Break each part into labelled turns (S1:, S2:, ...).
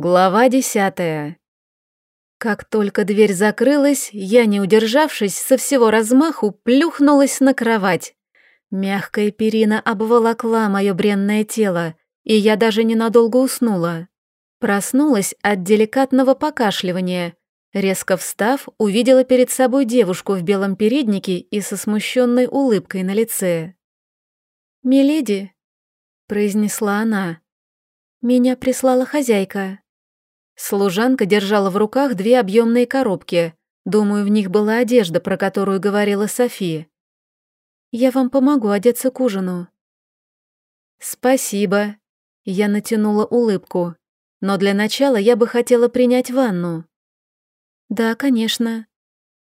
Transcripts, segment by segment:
S1: Глава десятая. Как только дверь закрылась, я, не удержавшись, со всего размаху плюхнулась на кровать. Мягкая перина обволокла мое бренное тело, и я даже ненадолго уснула. Проснулась от деликатного покашливания. Резко встав, увидела перед собой девушку в белом переднике и со смущенной улыбкой на лице. «Миледи», — произнесла она, — «меня прислала хозяйка». Служанка держала в руках две объемные коробки. Думаю, в них была одежда, про которую говорила София. «Я вам помогу одеться к ужину». «Спасибо». Я натянула улыбку. «Но для начала я бы хотела принять ванну». «Да, конечно».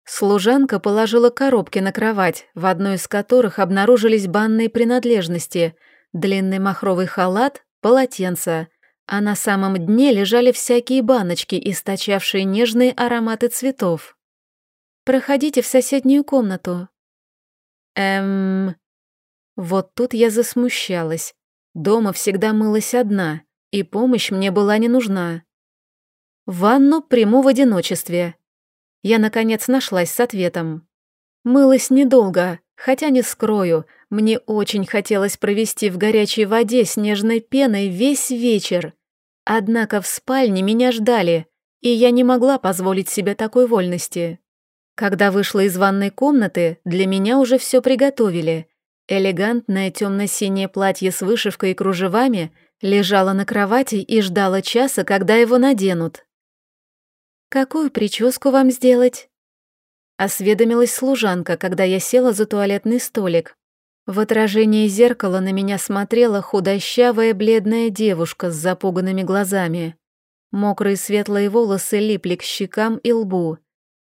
S1: Служанка положила коробки на кровать, в одной из которых обнаружились банные принадлежности, длинный махровый халат, полотенце — а на самом дне лежали всякие баночки, источавшие нежные ароматы цветов. «Проходите в соседнюю комнату». «Эм...» Вот тут я засмущалась. Дома всегда мылась одна, и помощь мне была не нужна. Ванну приму в одиночестве. Я, наконец, нашлась с ответом. Мылась недолго, хотя не скрою, мне очень хотелось провести в горячей воде с нежной пеной весь вечер. Однако в спальне меня ждали, и я не могла позволить себе такой вольности. Когда вышла из ванной комнаты, для меня уже все приготовили. Элегантное темно-синее платье с вышивкой и кружевами лежало на кровати и ждало часа, когда его наденут. «Какую прическу вам сделать?» Осведомилась служанка, когда я села за туалетный столик, в отражении зеркала на меня смотрела худощавая бледная девушка с запуганными глазами. Мокрые светлые волосы липли к щекам и лбу.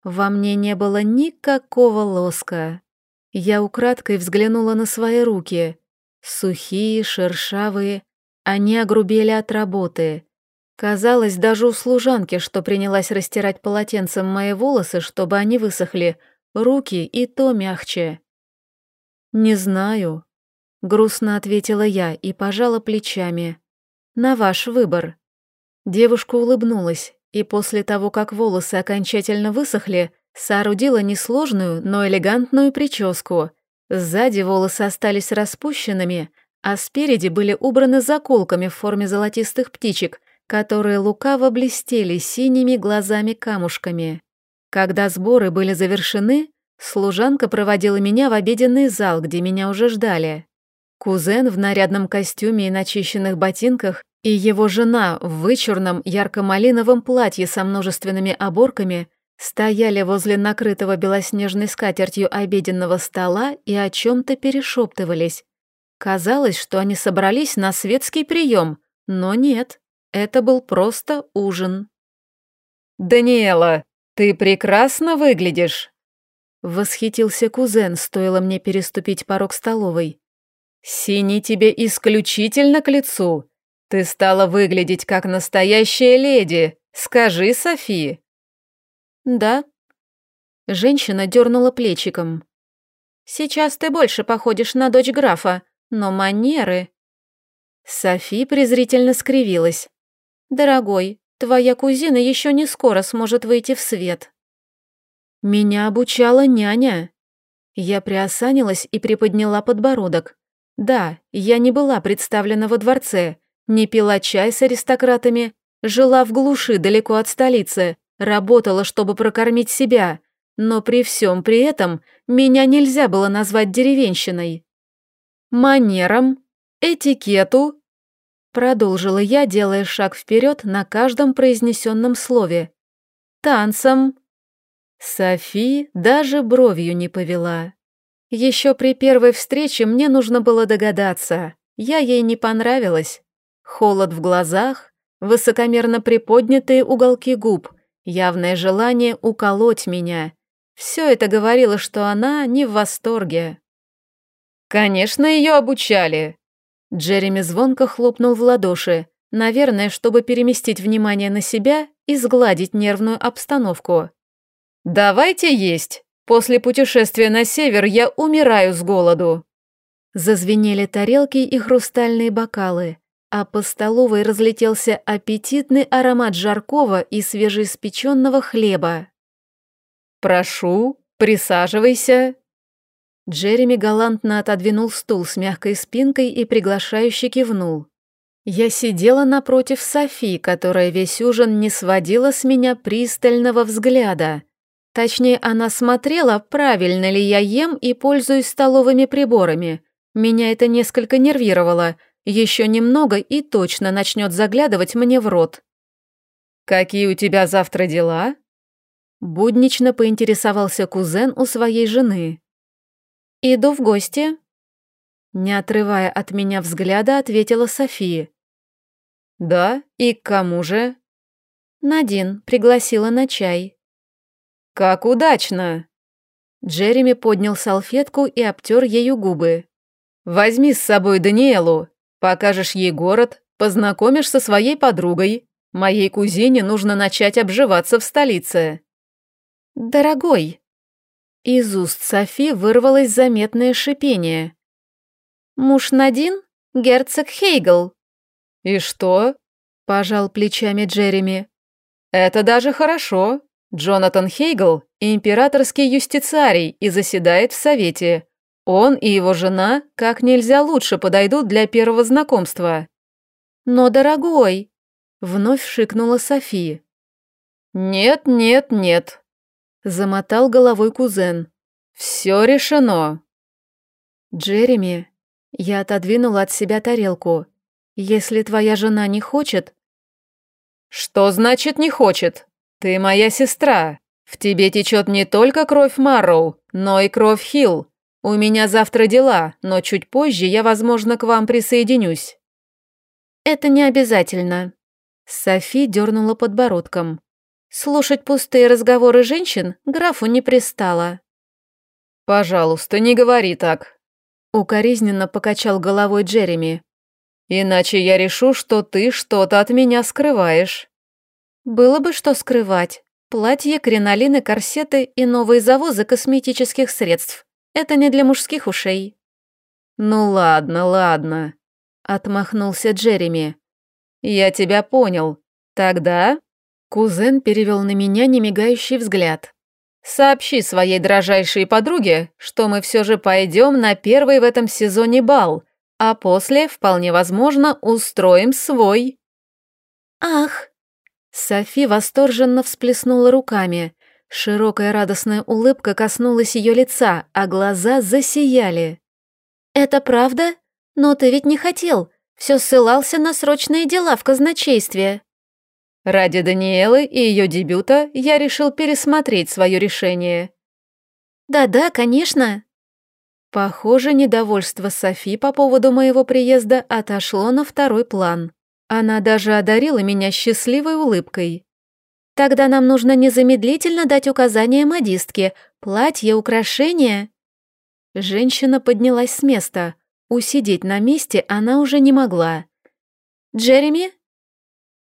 S1: Во мне не было никакого лоска. Я украдкой взглянула на свои руки. Сухие, шершавые, они огрубели от работы. Казалось, даже у служанки, что принялась растирать полотенцем мои волосы, чтобы они высохли, руки и то мягче. «Не знаю», — грустно ответила я и пожала плечами. «На ваш выбор». Девушка улыбнулась, и после того, как волосы окончательно высохли, соорудила несложную, но элегантную прическу. Сзади волосы остались распущенными, а спереди были убраны заколками в форме золотистых птичек, которые лукаво блестели синими глазами-камушками. Когда сборы были завершены, Служанка проводила меня в обеденный зал, где меня уже ждали. Кузен в нарядном костюме и начищенных ботинках и его жена в вычурном ярко-малиновом платье со множественными оборками стояли возле накрытого белоснежной скатертью обеденного стола и о чем-то перешептывались. Казалось, что они собрались на светский прием, но нет, это был просто ужин. «Даниэла, ты прекрасно выглядишь!» Восхитился кузен, стоило мне переступить порог столовой. «Синий тебе исключительно к лицу. Ты стала выглядеть как настоящая леди. Скажи, Софи». «Да». Женщина дернула плечиком. «Сейчас ты больше походишь на дочь графа, но манеры...» Софи презрительно скривилась. «Дорогой, твоя кузина еще не скоро сможет выйти в свет». Меня обучала няня. Я приосанилась и приподняла подбородок. Да, я не была представлена во дворце, не пила чай с аристократами, жила в глуши далеко от столицы, работала, чтобы прокормить себя, но при всем при этом меня нельзя было назвать деревенщиной. Манерам, этикету, продолжила я, делая шаг вперед на каждом произнесенном слове. Танцам, Софи даже бровью не повела. Еще при первой встрече мне нужно было догадаться. Я ей не понравилась. Холод в глазах, высокомерно приподнятые уголки губ, явное желание уколоть меня. Все это говорило, что она не в восторге. «Конечно, ее обучали!» Джереми звонко хлопнул в ладоши, наверное, чтобы переместить внимание на себя и сгладить нервную обстановку. «Давайте есть. После путешествия на север я умираю с голоду». Зазвенели тарелки и хрустальные бокалы, а по столовой разлетелся аппетитный аромат жаркого и свежеиспеченного хлеба.
S2: «Прошу, присаживайся».
S1: Джереми галантно отодвинул стул с мягкой спинкой и приглашающе кивнул. Я сидела напротив Софи, которая весь ужин не сводила с меня пристального взгляда. Точнее, она смотрела, правильно ли я ем и пользуюсь столовыми приборами. Меня это несколько нервировало. Еще немного и точно начнет заглядывать мне в рот.
S2: «Какие у тебя завтра дела?»
S1: Буднично поинтересовался кузен у своей жены. «Иду в гости». Не отрывая от меня взгляда, ответила София.
S2: «Да? И к кому же?»
S1: Надин пригласила на чай.
S2: «Как удачно!»
S1: Джереми поднял салфетку и обтер ею губы.
S2: «Возьми с собой Даниэлу, покажешь ей город, познакомишь со своей подругой. Моей кузине нужно начать обживаться в столице».
S1: «Дорогой!» Из уст Софи вырвалось заметное шипение. «Муж Надин? Герцог Хейгл».
S2: «И что?» – пожал плечами Джереми. «Это даже хорошо. Джонатан Хейгл – императорский юстициарий и заседает в Совете. Он и его жена как нельзя лучше подойдут для первого знакомства.
S1: «Но, дорогой!» – вновь шикнула София.
S2: «Нет, нет, нет!» – замотал головой кузен. «Все решено!»
S1: «Джереми!» Я отодвинула от себя тарелку. «Если твоя жена не хочет...»
S2: «Что значит не хочет?» «Ты моя сестра. В тебе течет не только кровь Марроу, но и кровь Хилл. У меня завтра дела, но чуть позже я, возможно, к вам присоединюсь».
S1: «Это не обязательно». Софи дернула подбородком. Слушать пустые разговоры женщин графу не пристало.
S2: «Пожалуйста, не говори так», —
S1: укоризненно покачал головой Джереми.
S2: «Иначе я решу, что ты что-то от меня скрываешь».
S1: Было бы что скрывать. Платье, кринолины, корсеты и новые завозы косметических средств. Это не для мужских ушей.
S2: «Ну ладно, ладно», — отмахнулся Джереми. «Я тебя понял. Тогда...» Кузен перевел на меня немигающий взгляд. «Сообщи своей дрожайшей подруге, что мы все же пойдем на первый в этом сезоне бал, а после, вполне возможно, устроим свой».
S1: «Ах!» Софи восторженно всплеснула руками. Широкая радостная улыбка коснулась ее лица, а глаза засияли. «Это правда? Но ты ведь не хотел. Все ссылался на срочные дела в казначействе».
S2: «Ради Даниэлы и ее дебюта я решил пересмотреть свое решение».
S1: «Да-да, конечно».
S2: Похоже, недовольство Софи по поводу моего приезда отошло на второй план. Она даже одарила меня счастливой улыбкой.
S1: «Тогда нам нужно незамедлительно дать указания модистке. Платье, украшения...»
S2: Женщина поднялась с места. Усидеть на месте она уже не могла.
S1: «Джереми?»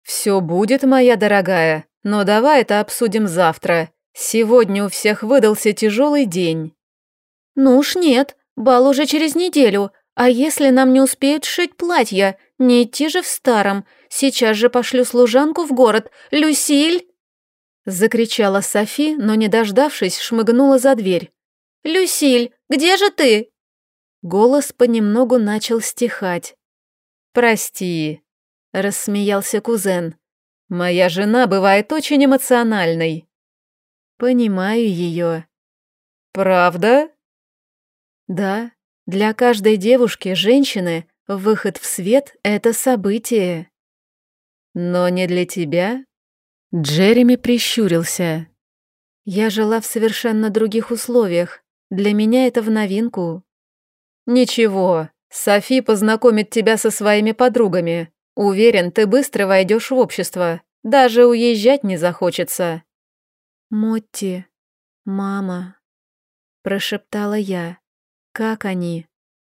S2: «Все будет, моя дорогая, но давай это обсудим завтра. Сегодня у всех выдался тяжелый день».
S1: «Ну уж нет, бал уже через неделю, а если нам не успеют сшить платья? Не идти же в старом. Сейчас же пошлю служанку в город. Люсиль!»
S2: Закричала Софи, но, не дождавшись, шмыгнула за дверь.
S1: «Люсиль, где же ты?»
S2: Голос понемногу начал стихать. «Прости», — рассмеялся кузен. «Моя жена бывает очень эмоциональной». «Понимаю ее». «Правда?» «Да, для каждой девушки, женщины, выход в свет — это событие. Но не для тебя? Джереми прищурился. Я жила в совершенно других условиях. Для меня это в новинку. Ничего, Софи познакомит тебя со своими подругами. Уверен, ты быстро войдешь в общество. Даже уезжать не захочется. Мотти, мама, прошептала я. Как они?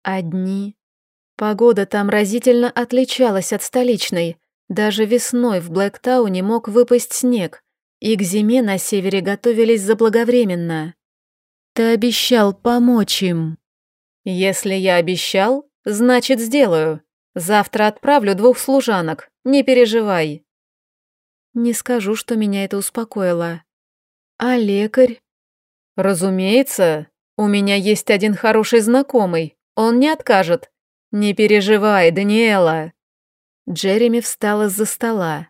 S2: Одни? Погода там разительно отличалась от столичной. Даже весной в Блэктауне мог выпасть снег, и к зиме на севере готовились заблаговременно. Ты обещал помочь им. Если я обещал, значит сделаю. Завтра отправлю двух служанок, не переживай».
S1: Не скажу, что меня это успокоило. А лекарь?
S2: Разумеется, у меня есть один хороший знакомый, он не откажет. Не переживай, Даниэла. Джереми встал из-за стола.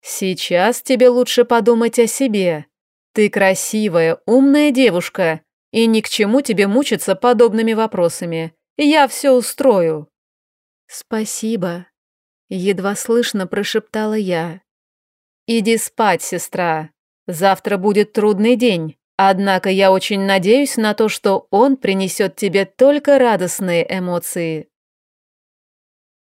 S2: Сейчас тебе лучше подумать о себе. Ты красивая, умная девушка, и ни к чему тебе мучиться подобными вопросами. Я все устрою.
S1: Спасибо. Едва слышно прошептала я.
S2: «Иди спать, сестра. Завтра будет трудный день, однако я очень надеюсь на то, что он принесет тебе только радостные эмоции».